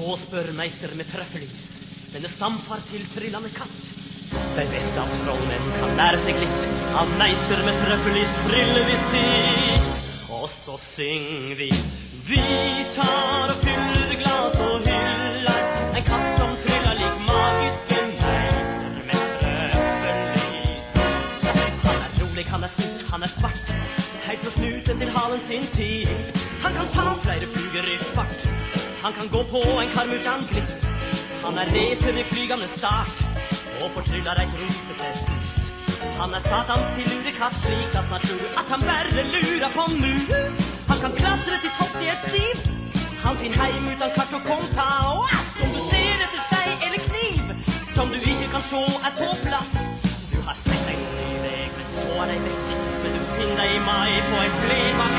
Så spør meister med trøffelys denne stamfar til trillende katt. De beste av trollmenn kan lære seg litt av meister med vi si. Og så synger vi Vi tar og fyller glass og hyller en katt som triller lik magiske meister med trøffelis. Han er rolig, han er sint, han er svart. Helt fra snuten til halen sin tid. Han kan gå på en karm uten glipp. Han er racer i flygende start og fortryller ei rotete hus. Han er satans til lurekatt, slik at snart tror at han bare lurer på mus. Han kan klatre til topp i et siv. Han finner heim uten kart og alt Om du ser etter stein eller kniv som du ikke kan se er på plass. Du har sett en ny vei, men så er deg vekk. Men du finner deg i mai på en flermakehegg.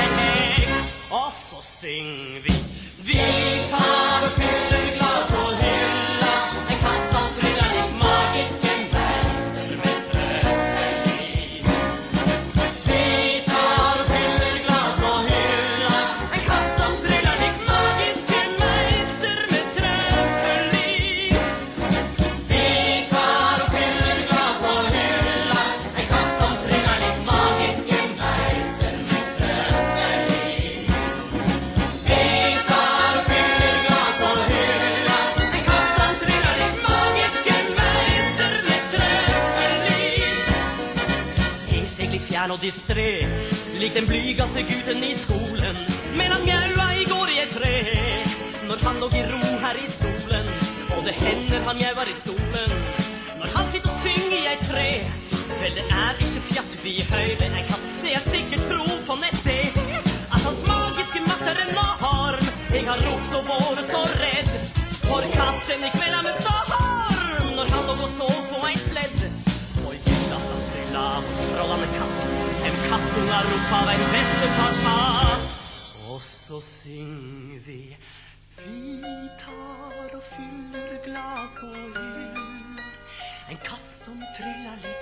Fjern og distré, lik den blygaste gutten i skolen. Men han mjaua i går i et tre, når han lå i ro her i stolen. Og det hender han mjauer i stolen, når han sitter og synger i et tre. Vel, det er ikke pjatt vi hører en katt, det er sikkert tro på nettet. At hans magiske makt er enorm, jeg har ropt og vært så redd. For katten i kveld en kattunger rop av en bestefarfar. Og så synger vi, vi tar og fyller glass og hyller en katt som tryller lik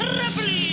Ripley!